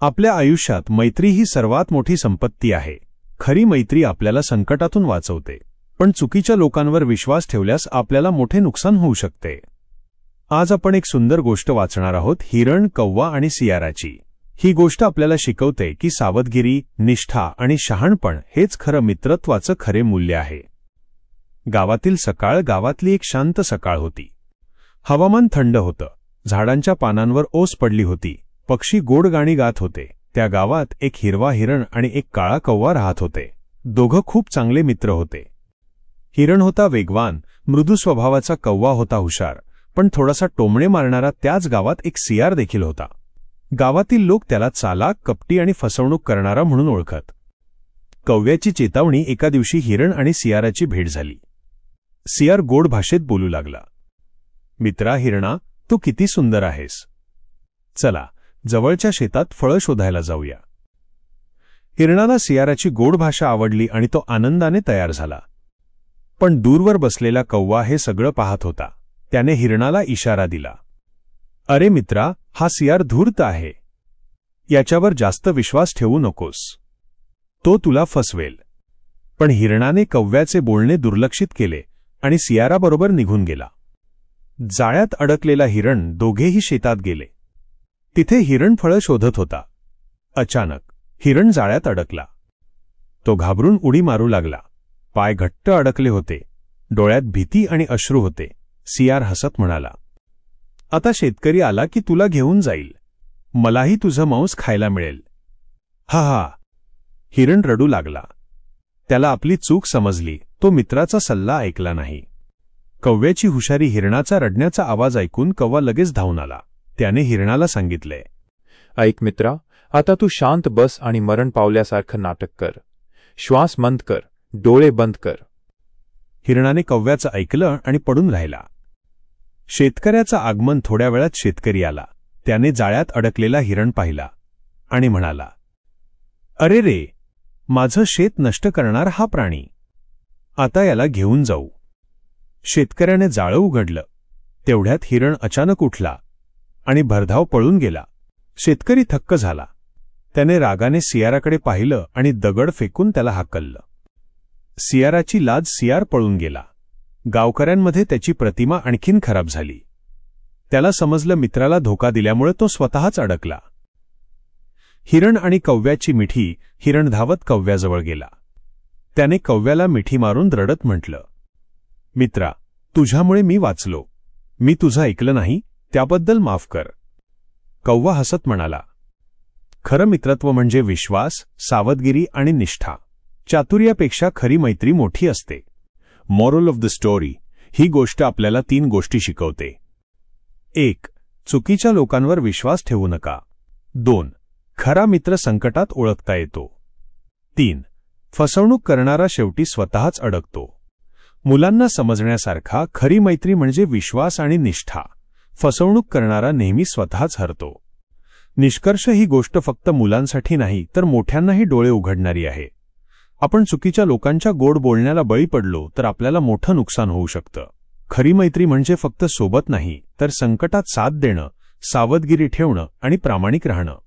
आपल्या आयुष्यात मैत्री ही सर्वात मोठी संपत्ती आहे. खरी मैत्री आपल्याला संकटातून वाचवते. पण चुकीच्या लोकांवर विश्वास ठेवल्यास आपल्याला मोठे नुकसान होऊ शकते. आज आपण एक सुंदर गोष्ट वाचणार आहोत हिरण कव्वा आणि सियाराची. ही गोष्ट आपल्याला शिकवते की सावधगिरी निष्ठा आणि शहाणपण हेच खरं मित्रत्वाचं खरे मूल्य आहे. गावातील सकाळ गावातली एक शांत सकाळ होती. हवामान थंड होतं. झाडांच्या पानांवर ओस पडली होती. पक्षी गोड गाणी गात होते. त्या गावात एक हिरवा हिरण आणि एक काळा कव्वा राहत होते. दोघं खूप चांगले मित्र होते. हिरण होता वेगवान मृदू स्वभावाचा कव्वा होता हुशार पण थोडासा टोमणे मारणारा त्याच गावात एक सियार देखील होता. गावातील लोक त्याला चालाक कपटी आणि फसवणूक करणारा म्हणून ओळखत. कव्याची चेतावणी एका दिवशी हिरण आणि सियाराची भेट झाली. सियार गोड भाषेत बोलू लागला. मित्रा हिरणा तू किती सुंदर आहेस. चला जवळच्या शेतात फळं शोधायला जाऊया. हिरणाला सियाराची गोड भाषा आवडली आणि तो आनंदाने तयार झाला. पण दूरवर बसलेला कौवा हे सगळं पाहत होता. त्याने हिरणाला इशारा दिला. अरे मित्रा हा सियार धूर्त आहे. याच्यावर जास्त विश्वास ठेवू नकोस. तो तुला फसवेल. पण हिरणाने कव्याचे बोलणे दुर्लक्षित केले आणि सियाराबरोबर निघून गेला. जाळ्यात अडकलेला हिरण दोघेही शेतात गेले. तिथे हिरण फळं शोधत होता. अचानक हिरण जाळ्यात अडकला. तो घाबरून उडी मारू लागला. पाय घट्ट अडकले होते. डोळ्यात भीती आणि अश्रू होते. सियार हसत म्हणाला आता शेतकरी आला की तुला घेऊन जाईल. मलाही तुझं मांस खायला मिळेल. हा हा. हिरण रडू लागला. त्याला आपली चूक समजली. तो मित्राचा सल्ला ऐकला नाही. कव्याची हुशारी हिरणाचा रडण्याचा आवाज ऐकून कव्वा लगेच धावून आला. त्याने हिरणाला सांगितले ऐक मित्रा आता तू शांत बस आणि मरण पावल्यासारखं नाटक कर. श्वास मंद कर डोळे बंद कर. हिरणाने कव्याचं ऐकलं आणि पडून राहिला. शेतकऱ्याचं आगमन थोड्या वेळात शेतकरी आला. त्याने जाळ्यात अडकलेला हिरण पाहिला आणि म्हणाला अरे रे माझं शेत नष्ट करणार हा प्राणी. आता याला घेऊन जाऊ. शेतकऱ्याने जाळं उघडलं. तेवढ्यात हिरण अचानक उठला आणि भरधाव पळून गेला. शेतकरी थक्क झाला. त्याने रागाने सियाराकडे पाहिलं आणि दगड फेकून त्याला हाकललं. सियाराची लाज सियार पळून गेला. गावकऱ्यांमध्ये त्याची प्रतिमा आणखीन खराब झाली. त्याला समजलं मित्राला धोका दिल्यामुळे तो स्वतःच अडकला. हिरण आणि कव्याची मिठी हिरण धावत कव्याजवळ गेला. त्याने कव्याला मिठी मारून रडत म्हटलं मित्रा तुझ्यामुळे मी वाचलो. मी तुझं ऐकलं नाही. त्याबद्दल माफ कर. कौवा हसत म्हणाला खरं मित्रत्व म्हणजे विश्वास सावधगिरी आणि निष्ठा. चातुर्यापेक्षा खरी मैत्री मोठी असते. मॉरल ऑफ द स्टोरी ही गोष्ट आपल्याला तीन गोष्टी शिकवते. एक चुकीच्या लोकांवर विश्वास ठेवू नका. दोन खरा मित्र संकटात ओळखता येतो. तीन फसवणूक करणारा शेवटी स्वतःच अडकतो. मुलांना समजण्यासारखा खरी मैत्री म्हणजे विश्वास आणि निष्ठा. फसवणूक करणारा नेहमी स्वतःच हरतो. निष्कर्ष ही गोष्ट फक्त मुलांसाठी नाही तर मोठ्यांनाही डोळे उघडणारी आहे. आपण चुकीच्या लोकांच्या गोड बोलण्याला बळी पडलो तर आपल्याला मोठं नुकसान होऊ शकतं. खरी मैत्री म्हणजे फक्त सोबत नाही तर संकटात साथ देणं सावधगिरी ठेवणं आणि प्रामाणिक राहणं.